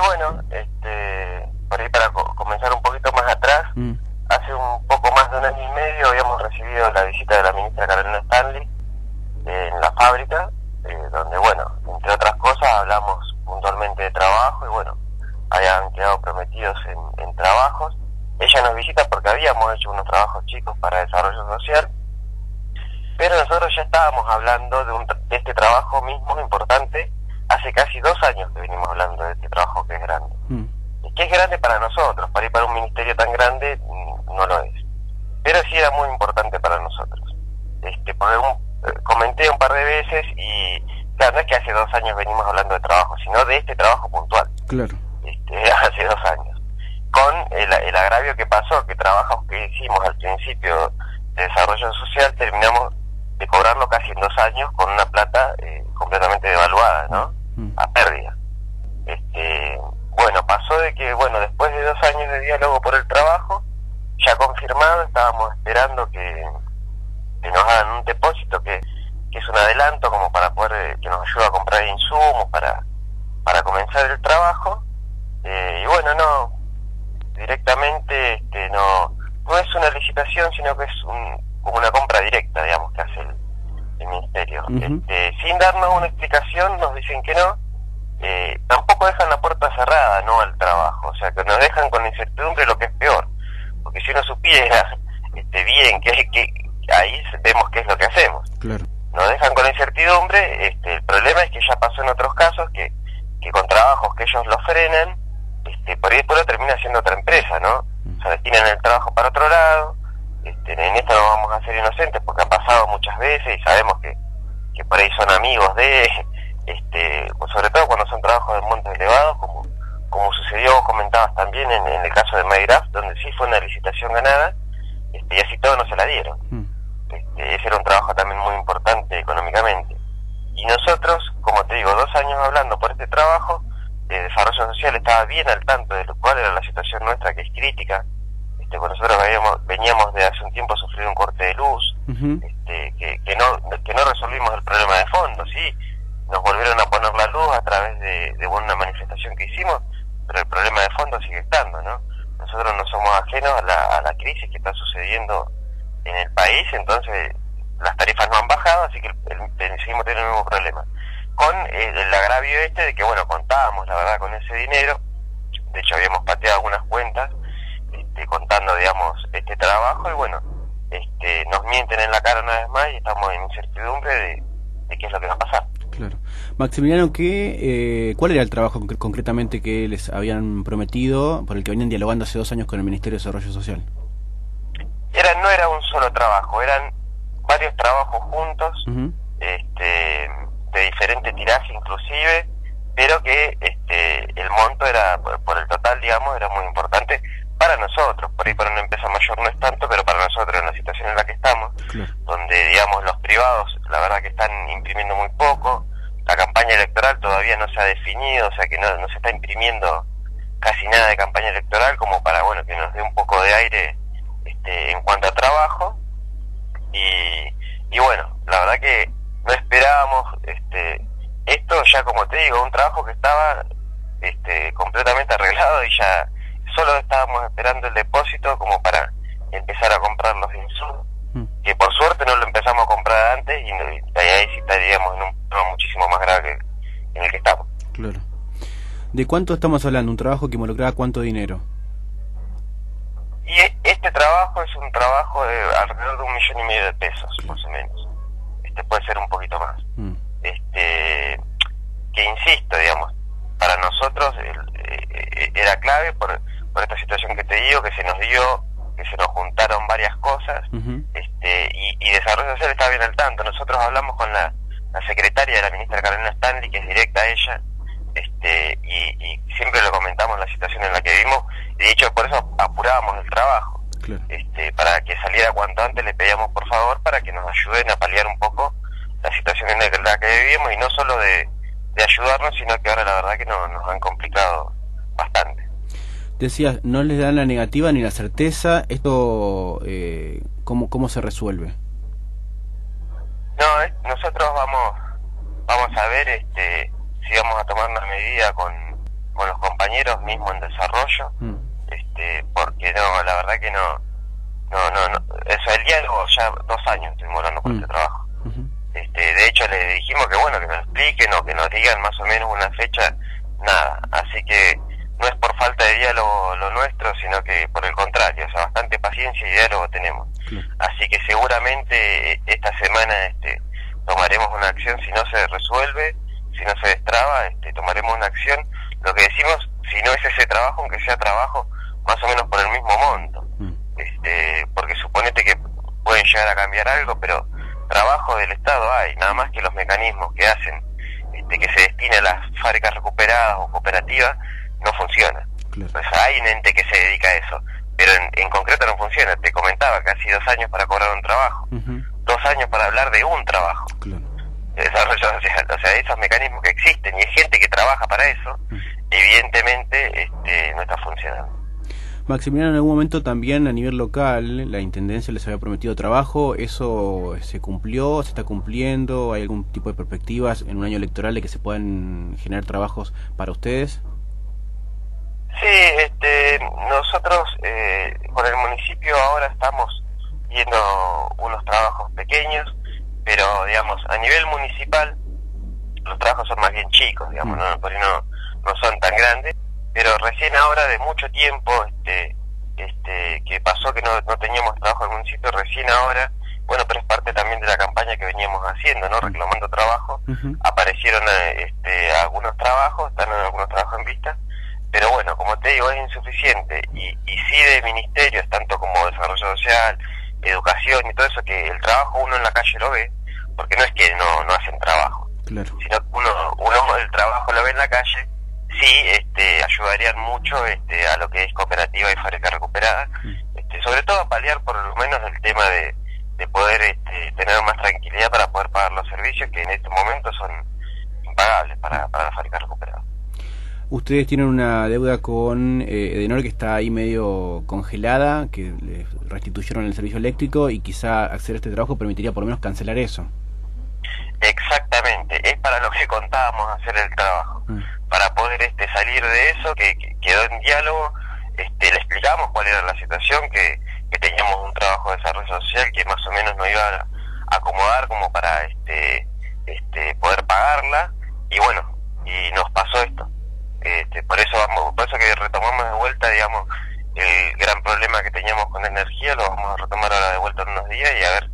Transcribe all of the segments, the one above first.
bueno, este, por ahí para comenzar un poquito más atrás, mm. hace un poco más de un año y medio habíamos recibido la visita de la ministra Carolina Stanley en la fábrica, eh, donde, bueno, entre otras cosas hablamos puntualmente de trabajo y, bueno, habían quedado prometidos en, trabajos. Ella nos visita porque habíamos hecho unos trabajos chicos para desarrollo social, pero nosotros ya estábamos hablando de, un, de este trabajo mismo importante hace casi dos años que venimos hablando de este trabajo que es grande. Mm. Y que es grande para nosotros, para ir para un ministerio tan grande mm, no lo es. Pero sí era muy importante para nosotros. Este, porque eh, comenté un par de veces y claro, no es que hace dos años venimos hablando de trabajo, sino de este trabajo puntual. Claro. Este, hace dos años. Con el, el agravio que pasó, que trabajos que hicimos al principio de desarrollo social terminamos de cobrarlo casi en dos años con una plata eh, completamente devaluada, ¿no? A pérdida. Este, bueno, pasó de que, bueno, después de dos años de diálogo por el trabajo, ya confirmado, estábamos esperando que, nos hagan un depósito que, es un adelanto como para poder, eh, que nos ayude a comprar insumos para, para comenzar el trabajo. Eh, y bueno, no, directamente este, no, no es una licitación, sino que es un, como una compra directa, digamos, que hace el, ministerio. este, sin darnos una explicación, nos dicen que no. Eh, tampoco dejan la puerta cerrada, ¿no? Al trabajo. O sea, que nos dejan con incertidumbre lo que es peor. Porque si uno supiera este, bien que, que ahí vemos qué es lo que hacemos. Claro. Nos dejan con incertidumbre. Este, el problema es que ya pasó en otros casos que, que con trabajos que ellos lo frenan, este, por ahí después lo termina haciendo otra empresa, ¿no? O sea, tienen el trabajo para otro lado este, en esto no vamos a ser inocentes porque ha pasado muchas veces y sabemos que, que por ahí son amigos de, este, pues sobre todo cuando son trabajos de montos elevados, como, como sucedió, vos comentabas también en, el caso de MyGraph, donde sí fue una licitación ganada, este, y así todo no se la dieron. Mm. Este, ese era un trabajo también muy importante económicamente. Y nosotros, como te digo, dos años hablando por este trabajo, de desarrollo social estaba bien al tanto de lo cual era la situación nuestra que es crítica, este, nosotros veníamos, de hace un tiempo a sufrir un corte de luz, este, que, que, no, que no resolvimos el problema de fondo, sí, nos volvieron a poner la luz a través de, una manifestación que hicimos, pero el problema de fondo sigue estando, ¿no? Nosotros no somos ajenos a la, a la crisis que está sucediendo en el país, entonces las tarifas no han bajado, así que seguimos teniendo el mismo problema. Con el, agravio este de que, bueno, contábamos, la verdad, con ese dinero, de hecho habíamos pateado algunas cuentas, este, contando, digamos, este trabajo y bueno, este, nos mienten en la cara una vez más y estamos en incertidumbre de, qué es lo que va a pasar. Claro. Maximiliano, ¿qué, eh, ¿cuál era el trabajo concretamente que les habían prometido, por el que venían dialogando hace dos años con el Ministerio de Desarrollo Social? Era, no era un solo trabajo, eran varios trabajos juntos, este, de diferente tiraje inclusive, pero que este, el monto era, por el total, digamos, era muy importante para nosotros, por ahí para una empresa mayor no es tanto, pero para nosotros en la situación en la que estamos, donde digamos los privados la verdad que están imprimiendo muy poco, la campaña electoral todavía no se ha definido, o sea que no, no se está imprimiendo casi nada de campaña electoral como para bueno que nos dé un poco de aire este, en cuanto a trabajo. Y, y bueno, la verdad que no esperábamos este, esto ya como te digo, un trabajo que estaba este, completamente arreglado y ya solo estábamos esperando el depósito como para empezar a comprar los insumos, mm. que por suerte no lo empezamos a comprar antes y, ahí sí estaríamos en un problema muchísimo más grave que en el que estamos. Claro. ¿De cuánto estamos hablando? ¿Un trabajo que involucraba cuánto dinero? Y e, este trabajo es un trabajo de alrededor de un millón y medio de pesos, más o menos. Este puede ser un poquito más. Mm. Este, que insisto, digamos, para nosotros eh, eh, era clave por por esta situación que te digo, que se nos dio, que se nos juntaron varias cosas, este, y, Desarrollo Social está bien al tanto. Nosotros hablamos con la, secretaria de la ministra Carolina Stanley, que es directa a ella, este, y, siempre lo comentamos la situación en la que vivimos, y de hecho por eso apurábamos el trabajo. Este, para que saliera cuanto antes le pedíamos por favor para que nos ayuden a paliar un poco la situación en la que vivimos y no solo de, ayudarnos, sino que ahora la verdad que nos han complicado bastante decías, no les dan la negativa ni la certeza, ¿esto eh, ¿cómo, cómo se resuelve? No, eh, nosotros vamos vamos a ver este si vamos a tomar una medida con, con los compañeros compañeros mismo en desarrollo, mm. este, porque no, la verdad que no, no, no, no, eso, el diálogo ya dos años estoy morando con mm. este trabajo. este, de hecho le dijimos que bueno, que nos expliquen o que nos digan más o menos una fecha, nada, así que no es lo nuestro, sino que por el contrario, o sea, bastante paciencia y diálogo tenemos. Así que seguramente eh, esta semana este, tomaremos una acción si no se resuelve, si no se destraba, este, tomaremos una acción. Lo que decimos, si no es ese trabajo, aunque sea trabajo más o menos por el mismo monto, mm. este, porque suponete que pueden llegar a cambiar algo, pero trabajo del Estado hay, nada más que los mecanismos que hacen este, que se destine a las fábricas recuperadas o cooperativas no Pues hay un ente que se dedica a eso, pero en, concreto no funciona. Te comentaba, casi dos años para cobrar un trabajo, dos años para hablar de un trabajo. Desarrollo social. O sea, esos mecanismos que existen y hay gente que trabaja para eso, evidentemente este, no está funcionando. Maximiliano, en algún momento también a nivel local la Intendencia les había prometido trabajo, ¿eso se cumplió, se está cumpliendo? ¿Hay algún tipo de perspectivas en un año electoral de que se puedan generar trabajos para ustedes? Sí, este, nosotros eh, con el municipio ahora estamos viendo unos trabajos pequeños, pero digamos, a nivel municipal los trabajos son más bien chicos, digamos, mm. ¿no? no, no son tan grandes, pero recién ahora de mucho tiempo este, este, que pasó que no, no teníamos trabajo en el municipio, recién ahora, bueno, pero es parte también de la campaña que veníamos haciendo, ¿no? Mm. Reclamando trabajo, aparecieron eh, este, algunos trabajos, están algunos trabajos en vista, pero bueno, como te digo, es insuficiente y, y sí de ministerios, tanto como desarrollo social, educación y todo eso, que el trabajo uno en la calle lo ve, porque no es que no, no hacen trabajo, sino que uno, uno el trabajo lo ve en la calle, sí este, ayudarían mucho este, a lo que es cooperativa y fábrica recuperada, mm. este, sobre todo a paliar por lo menos el tema de, de poder este, tener más tranquilidad para poder pagar los servicios que en este momento son impagables para, para la fábrica recuperada. Ustedes tienen una deuda con eh, Edenor que está ahí medio congelada, que les restituyeron el servicio eléctrico y quizá acceder a este trabajo permitiría por lo menos cancelar eso. Exactamente, es para lo que contábamos hacer el trabajo, mm. para poder este, salir de eso, que, quedó en diálogo, este, le explicamos cuál era la situación, que, que teníamos un trabajo de desarrollo social que más o menos nos iba a acomodar como para este, este, poder pagarla, y bueno, y nos pasó esto este, por eso vamos, por eso que retomamos de vuelta, digamos, el gran problema que teníamos con la energía, lo vamos a retomar ahora de vuelta en unos días y a ver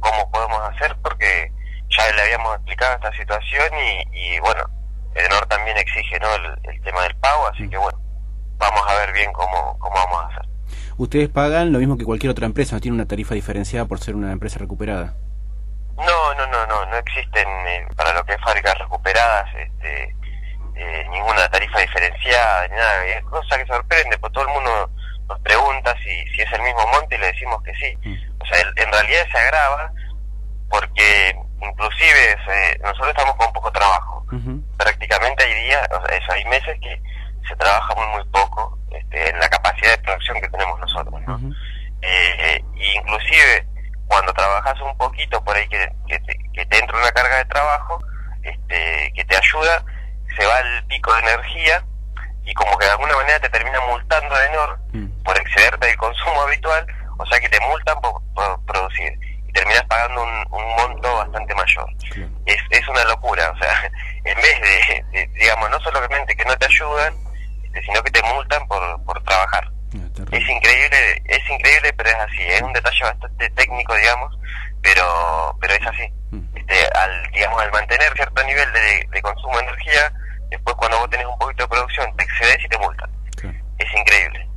cómo podemos hacer, porque ya le habíamos explicado esta situación y, y bueno, Edenor también exige ¿no? el, tema del pago, así que bueno, vamos a ver bien cómo, cómo vamos a hacer. ¿Ustedes pagan lo mismo que cualquier otra empresa? ¿No tiene una tarifa diferenciada por ser una empresa recuperada? No, no, no, no, no existen eh, para lo que es fábricas recuperadas este, eh, ninguna tarifa diferenciada, ni nada, es cosa que sorprende, porque todo el mundo nos pregunta si, si es el mismo monte y le decimos que sí. Mm. O sea, en realidad se agrava porque inclusive nosotros estamos con poco trabajo. Prácticamente hay días, o sea, eso, hay meses que se trabaja muy, muy poco este, en la capacidad de producción que tenemos nosotros. ¿no? Eh, inclusive cuando trabajas un poquito por ahí que, que, te, que te entra una carga de trabajo, este, que te ayuda, se va el pico de energía y como que de alguna manera te termina multando de Enor mm. por excederte del consumo habitual, o sea que te multan por, producir y terminas pagando un, monto bastante mayor. Es, es una locura, o sea, en vez de, digamos, no solamente que no te ayudan, este, sino que te multan por, por trabajar. Ah, es increíble, es increíble, pero es así, es un detalle bastante técnico, digamos, pero pero es así. Mm. Este, al digamos al mantener cierto nivel de, de consumo de energía, después cuando vos tenés un poquito de producción te excedes y te multan. Es increíble.